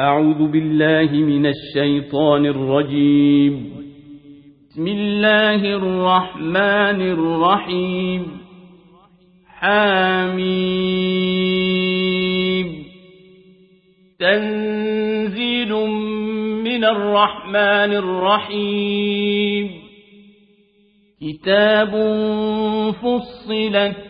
أعوذ بالله من الشيطان الرجيم. بسم الله الرحمن الرحيم. حميم تنزيل من الرحمن الرحيم. كتاب فصلت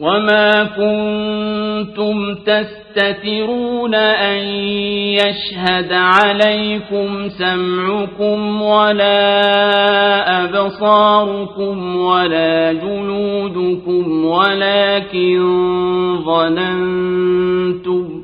وما كنتم تستترون أن يشهد عليكم سمعكم ولا أبصاركم ولا جلودكم ولكن ظننتم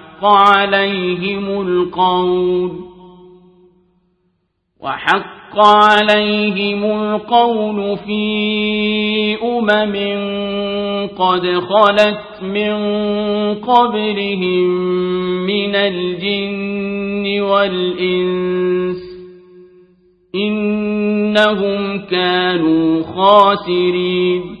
وحق عليهم القول. وحق عليهم القول في أمم قد خلت من قبلهم من الجن والإنس إنهم كانوا خاسرين.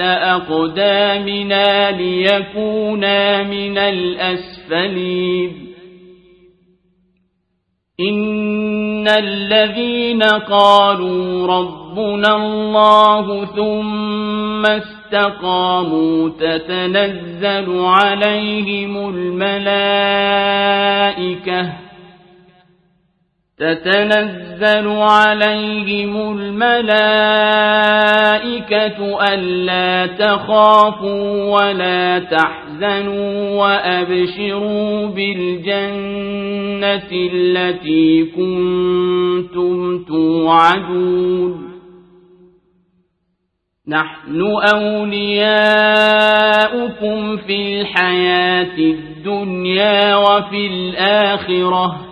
أقدامنا ليكونا من الأسفلين. إن الذين قالوا ربنا الله ثم استقاموا تتنزل عليهم الملائكة تتنزل عليهم الملائكة ألا تخافوا ولا تحزنوا وأبشروا بالجنة التي كنتم توعدون. نحن أولياؤكم في الحياة الدنيا وفي الآخرة.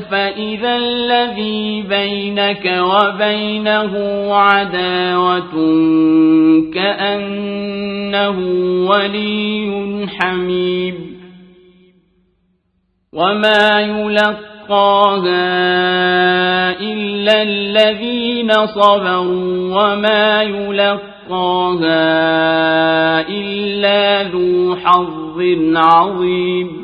فإذا الذي بينك وبينه عداوة كأنه ولي حميم وما يلقاها إلا الذين صبروا وما يلقاها إلا ذو حظ عظيم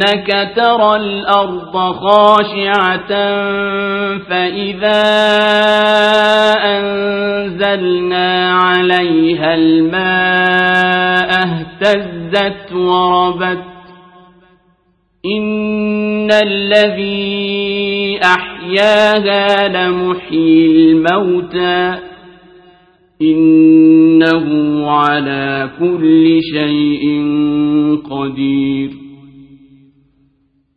أنك ترى الأرض خاشعة فإذا أنزلنا عليها الماء اهتزت وربت إن الذي أحياها لمحيي الموتى إنه على كل شيء قدير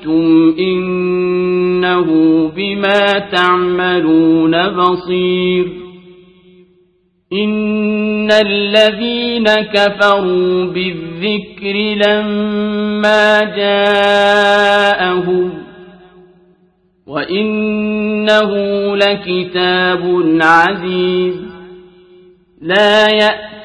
شئتم إنه بما تعملون بصير. إن الذين كفروا بالذكر لما جاءهم وإنه لكتاب عزيز. لا يأتي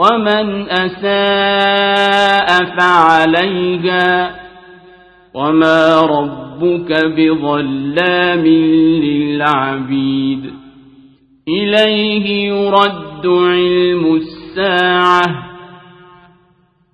ومن أساء فعليها وما ربك بظلام للعبيد. إليه يرد علم الساعة.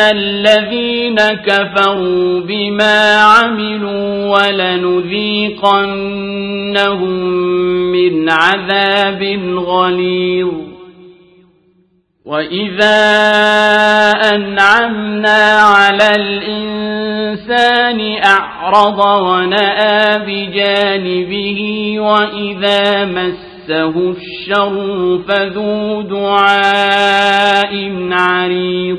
الذين كفروا بما عملوا ولنذيقنهم من عذاب غليظ وإذا أنعمنا على الإنسان أعرض ونأى بجانبه وإذا مس مسه الشر فذو دعاء عريض